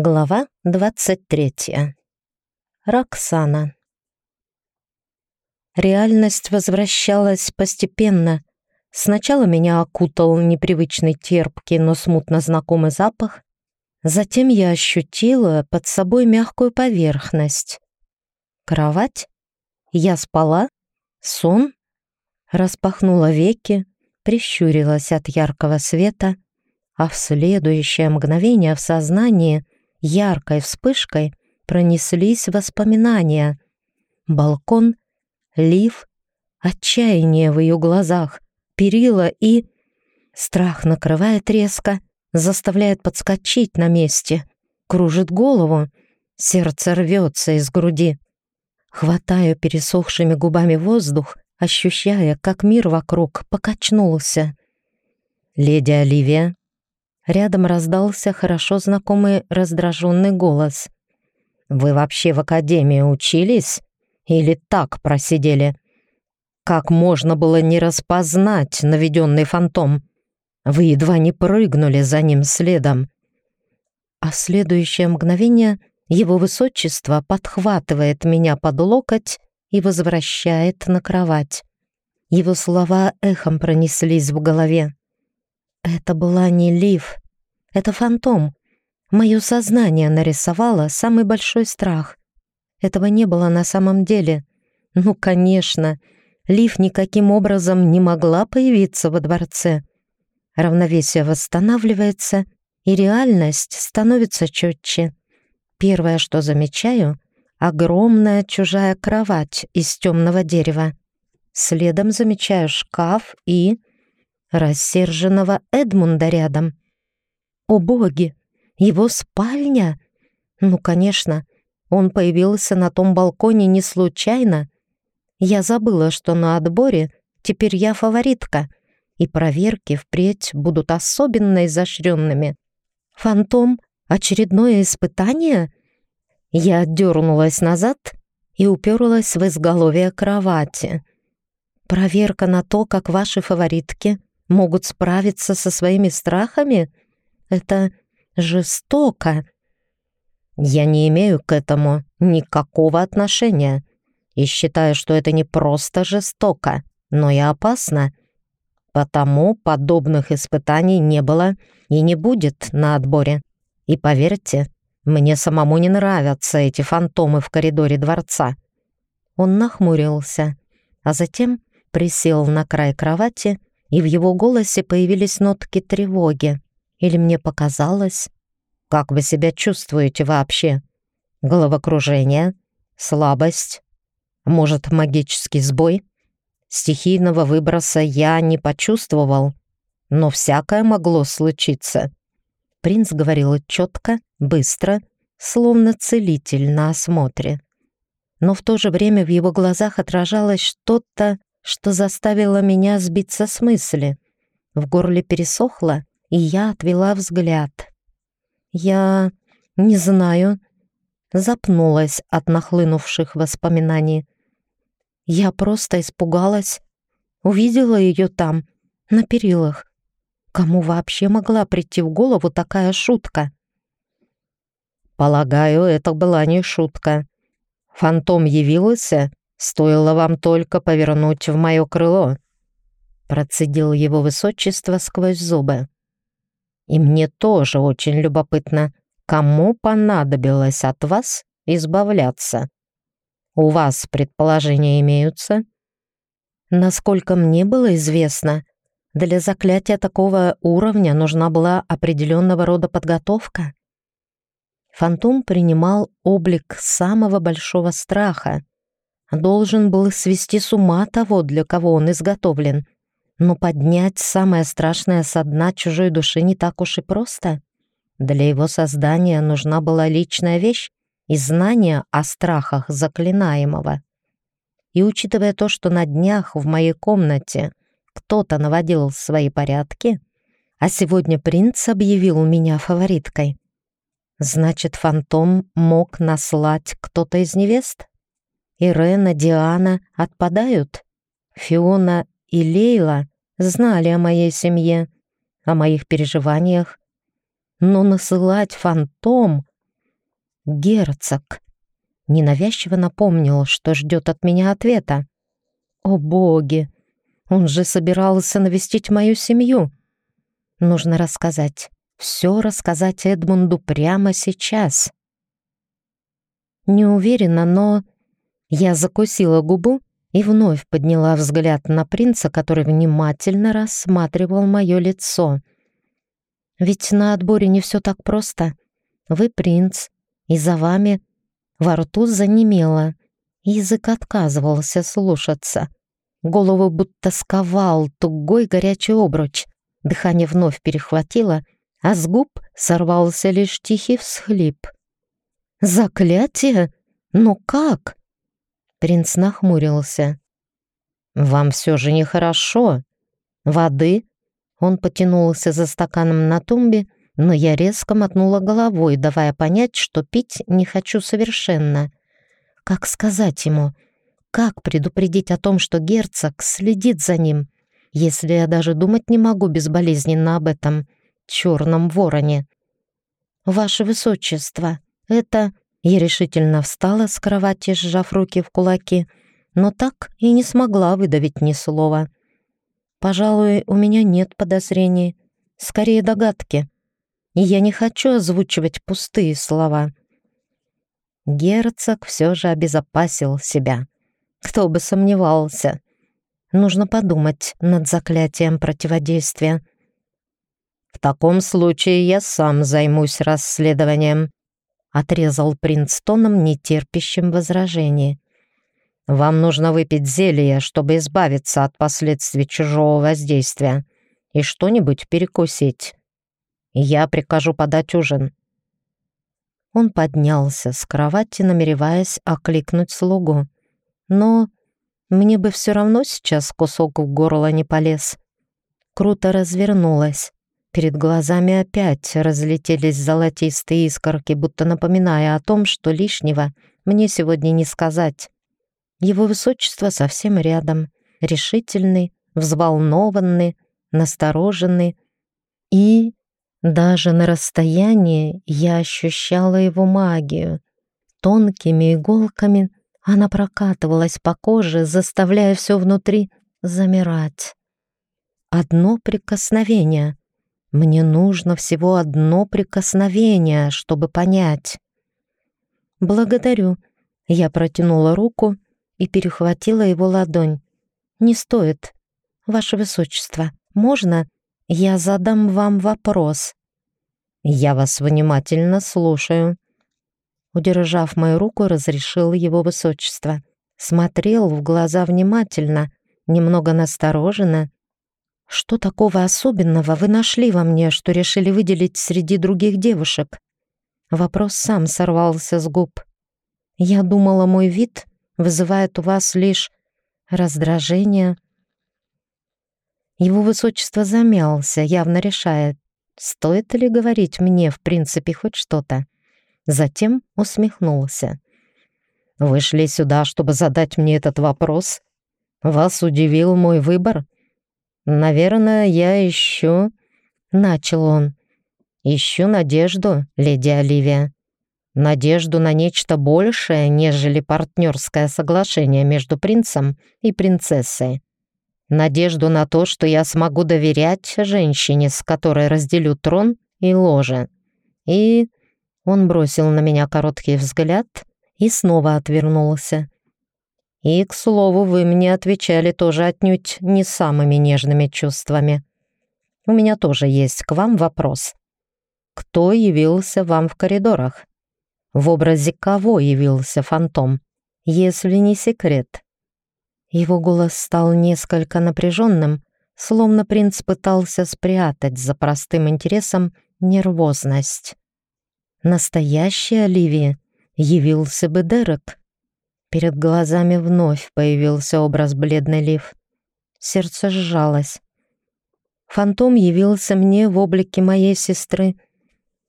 Глава 23. Роксана. Реальность возвращалась постепенно. Сначала меня окутал непривычный терпкий, но смутно знакомый запах. Затем я ощутила под собой мягкую поверхность. Кровать? Я спала? Сон? Распахнула веки, прищурилась от яркого света, а в следующее мгновение в сознании — яркой вспышкой пронеслись воспоминания. Балкон, лиф, отчаяние в ее глазах, перила и... Страх накрывает резко, заставляет подскочить на месте, кружит голову, сердце рвется из груди. Хватаю пересохшими губами воздух, ощущая, как мир вокруг покачнулся. «Леди Оливия, Рядом раздался хорошо знакомый раздраженный голос. «Вы вообще в академии учились? Или так просидели? Как можно было не распознать наведенный фантом? Вы едва не прыгнули за ним следом». А следующее мгновение его высочество подхватывает меня под локоть и возвращает на кровать. Его слова эхом пронеслись в голове. Это была не Лив, это фантом. Мое сознание нарисовало самый большой страх. Этого не было на самом деле. Ну, конечно, Лив никаким образом не могла появиться во дворце. Равновесие восстанавливается, и реальность становится четче. Первое, что замечаю — огромная чужая кровать из темного дерева. Следом замечаю шкаф и рассерженного Эдмунда рядом. О боги! Его спальня? Ну, конечно, он появился на том балконе не случайно. Я забыла, что на отборе теперь я фаворитка, и проверки впредь будут особенно изощренными. Фантом — очередное испытание? Я дернулась назад и уперлась в изголовье кровати. Проверка на то, как ваши фаворитки могут справиться со своими страхами? Это жестоко. Я не имею к этому никакого отношения и считаю, что это не просто жестоко, но и опасно. Потому подобных испытаний не было и не будет на отборе. И поверьте, мне самому не нравятся эти фантомы в коридоре дворца. Он нахмурился, а затем присел на край кровати и в его голосе появились нотки тревоги. Или мне показалось? Как вы себя чувствуете вообще? Головокружение? Слабость? Может, магический сбой? Стихийного выброса я не почувствовал, но всякое могло случиться. Принц говорил четко, быстро, словно целитель на осмотре. Но в то же время в его глазах отражалось что-то, что заставило меня сбиться с мысли. В горле пересохло, и я отвела взгляд. Я не знаю, запнулась от нахлынувших воспоминаний. Я просто испугалась, увидела ее там, на перилах. Кому вообще могла прийти в голову такая шутка? Полагаю, это была не шутка. Фантом явился Стоило вам только повернуть в мое крыло», процедил его высочество сквозь зубы. «И мне тоже очень любопытно, кому понадобилось от вас избавляться. У вас предположения имеются?» Насколько мне было известно, для заклятия такого уровня нужна была определенного рода подготовка. Фантом принимал облик самого большого страха, должен был свести с ума того, для кого он изготовлен. Но поднять самое страшное со дна чужой души не так уж и просто. Для его создания нужна была личная вещь и знание о страхах заклинаемого. И учитывая то, что на днях в моей комнате кто-то наводил свои порядки, а сегодня принц объявил меня фавориткой, значит, фантом мог наслать кто-то из невест? Ирена, Диана отпадают. Фиона и Лейла знали о моей семье, о моих переживаниях. Но насылать фантом герцог. Ненавязчиво напомнил, что ждет от меня ответа. О боги! Он же собирался навестить мою семью. Нужно рассказать. Все рассказать Эдмунду прямо сейчас. Не уверена, но... Я закусила губу и вновь подняла взгляд на принца, который внимательно рассматривал мое лицо. Ведь на отборе не все так просто. Вы принц, и за вами во рту занемело. Язык отказывался слушаться. Голову будто сковал тугой горячий обруч. Дыхание вновь перехватило, а с губ сорвался лишь тихий всхлип. «Заклятие? Ну как?» Принц нахмурился. «Вам все же нехорошо. Воды?» Он потянулся за стаканом на тумбе, но я резко мотнула головой, давая понять, что пить не хочу совершенно. Как сказать ему? Как предупредить о том, что герцог следит за ним, если я даже думать не могу безболезненно об этом черном вороне? «Ваше Высочество, это...» Я решительно встала с кровати, сжав руки в кулаки, но так и не смогла выдавить ни слова. Пожалуй, у меня нет подозрений, скорее догадки. И я не хочу озвучивать пустые слова. Герцог все же обезопасил себя. Кто бы сомневался. Нужно подумать над заклятием противодействия. В таком случае я сам займусь расследованием, отрезал принц тоном, нетерпящим возражений. «Вам нужно выпить зелье, чтобы избавиться от последствий чужого воздействия, и что-нибудь перекусить. Я прикажу подать ужин». Он поднялся с кровати, намереваясь окликнуть слугу. Но мне бы все равно сейчас кусок в горло не полез. Круто развернулась. Перед глазами опять разлетелись золотистые искорки, будто напоминая о том, что лишнего мне сегодня не сказать. Его высочество совсем рядом, решительный, взволнованный, настороженный. И даже на расстоянии я ощущала его магию. Тонкими иголками она прокатывалась по коже, заставляя все внутри замирать. Одно прикосновение, мне нужно всего одно прикосновение, чтобы понять. Благодарю. Я протянула руку и перехватила его ладонь. Не стоит. Ваше Высочество, можно я задам вам вопрос? Я вас внимательно слушаю. Удержав мою руку, разрешил его Высочество. Смотрел в глаза внимательно, немного настороженно, что такого особенного вы нашли во мне, что решили выделить среди других девушек? Вопрос сам сорвался с губ. Я думала, мой вид вызывает у вас лишь раздражение. Его высочество замялся, явно решая, стоит ли говорить мне, в принципе, хоть что-то. Затем усмехнулся. «Вы шли сюда, чтобы задать мне этот вопрос? Вас удивил мой выбор?» «Наверное, я ищу...» — начал он. «Ищу надежду, леди Оливия. Надежду на нечто большее, нежели партнерское соглашение между принцем и принцессой. Надежду на то, что я смогу доверять женщине, с которой разделю трон и ложе. И...» Он бросил на меня короткий взгляд и снова отвернулся. И, к слову, вы мне отвечали тоже отнюдь не самыми нежными чувствами. У меня тоже есть к вам вопрос. Кто явился вам в коридорах? В образе кого явился фантом, если не секрет? Его голос стал несколько напряженным, словно принц пытался спрятать за простым интересом нервозность. Настоящий Оливия явился бы Дерек. Перед глазами вновь появился образ бледной Лив. Сердце сжалось. Фантом явился мне в облике моей сестры.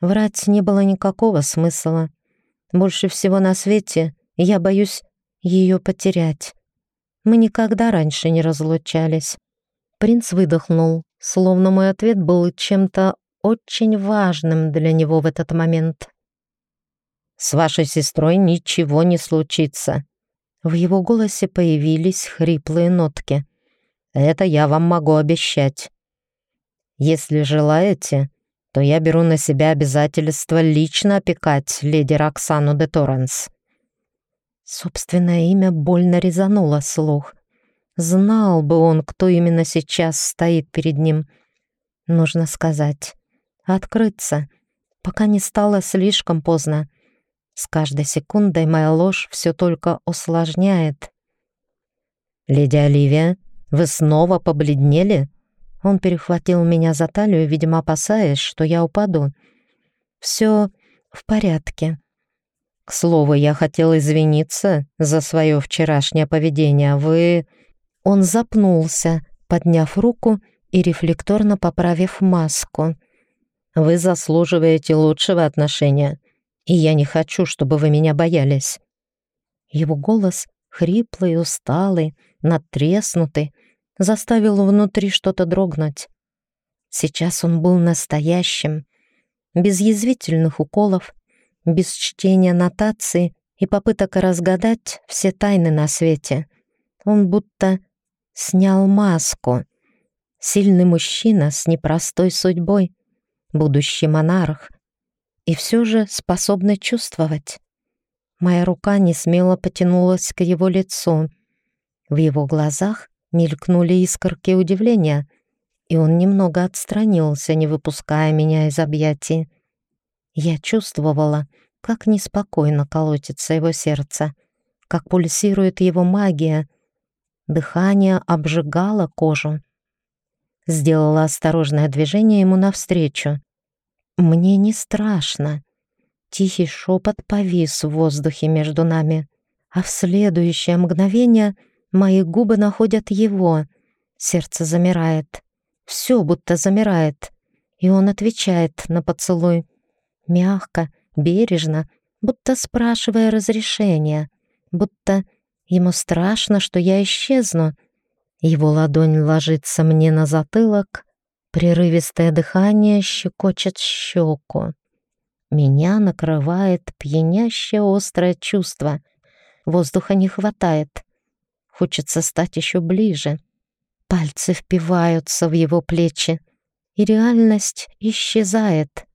Врать не было никакого смысла. Больше всего на свете я боюсь ее потерять. Мы никогда раньше не разлучались. Принц выдохнул, словно мой ответ был чем-то очень важным для него в этот момент. С вашей сестрой ничего не случится». В его голосе появились хриплые нотки. «Это я вам могу обещать. Если желаете, то я беру на себя обязательство лично опекать леди Роксану де Торренс». Собственное имя больно резануло слух. Знал бы он, кто именно сейчас стоит перед ним. Нужно сказать. Открыться, пока не стало слишком поздно. С каждой секундой моя ложь все только усложняет. «Леди Оливия, вы снова побледнели?» Он перехватил меня за талию, видимо, опасаясь, что я упаду. «Все в порядке». «К слову, я хотел извиниться за свое вчерашнее поведение. Вы...» Он запнулся, подняв руку и рефлекторно поправив маску. «Вы заслуживаете лучшего отношения и я не хочу, чтобы вы меня боялись». Его голос, хриплый, усталый, надтреснутый, заставил внутри что-то дрогнуть. Сейчас он был настоящим, без язвительных уколов, без чтения нотаций и попыток разгадать все тайны на свете. Он будто снял маску. Сильный мужчина с непростой судьбой, будущий монарх, и все же способны чувствовать. Моя рука не смело потянулась к его лицу. В его глазах мелькнули искорки удивления, и он немного отстранился, не выпуская меня из объятий. Я чувствовала, как неспокойно колотится его сердце, как пульсирует его магия. Дыхание обжигало кожу. Сделала осторожное движение ему навстречу. Мне не страшно. Тихий шепот повис в воздухе между нами, а в следующее мгновение мои губы находят его. Сердце замирает. Все будто замирает. И он отвечает на поцелуй. Мягко, бережно, будто спрашивая разрешения, будто ему страшно, что я исчезну. Его ладонь ложится мне на затылок, Прерывистое дыхание щекочет щеку. Меня накрывает пьянящее острое чувство. Воздуха не хватает. Хочется стать еще ближе. Пальцы впиваются в его плечи, и реальность исчезает.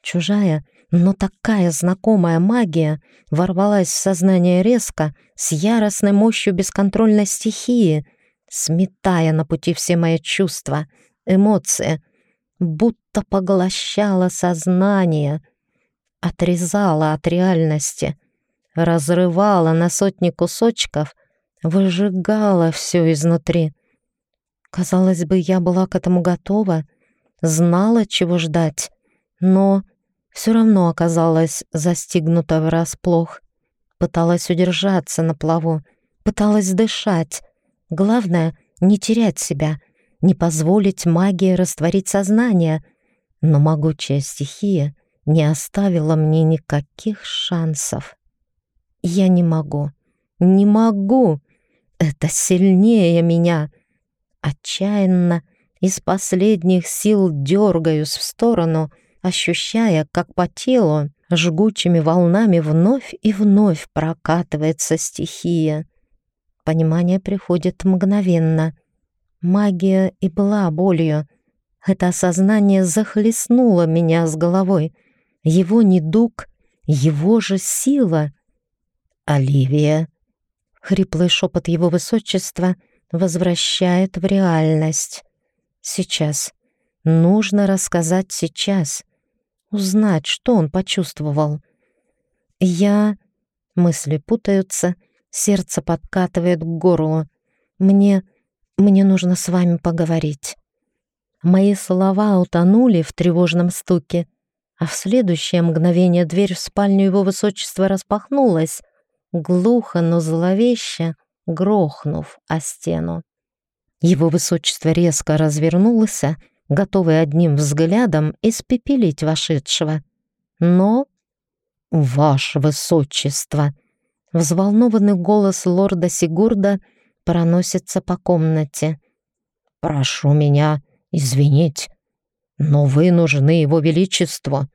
Чужая, но такая знакомая магия ворвалась в сознание резко, с яростной мощью бесконтрольной стихии, сметая на пути все мои чувства — эмоция, будто поглощала сознание, отрезала от реальности, разрывала на сотни кусочков, выжигала все изнутри. Казалось бы, я была к этому готова, знала, чего ждать, но все равно оказалась застигнута врасплох. Пыталась удержаться на плаву, пыталась дышать. Главное — не терять себя — не позволить магии растворить сознание, но могучая стихия не оставила мне никаких шансов. Я не могу, не могу, это сильнее меня. Отчаянно из последних сил дергаюсь в сторону, ощущая, как по телу жгучими волнами вновь и вновь прокатывается стихия. Понимание приходит мгновенно. Магия и была болью. Это осознание захлестнуло меня с головой. Его недуг, его же сила. «Оливия!» Хриплый шепот его высочества возвращает в реальность. Сейчас. Нужно рассказать сейчас. Узнать, что он почувствовал. Я... Мысли путаются, сердце подкатывает к горлу. Мне мне нужно с вами поговорить». Мои слова утонули в тревожном стуке, а в следующее мгновение дверь в спальню его высочества распахнулась, глухо, но зловеще, грохнув о стену. Его высочество резко развернулся, готовый одним взглядом испепелить вошедшего. Но... «Ваше высочество!» Взволнованный голос лорда Сигурда — проносится по комнате. «Прошу меня извинить, но вы нужны его величеству.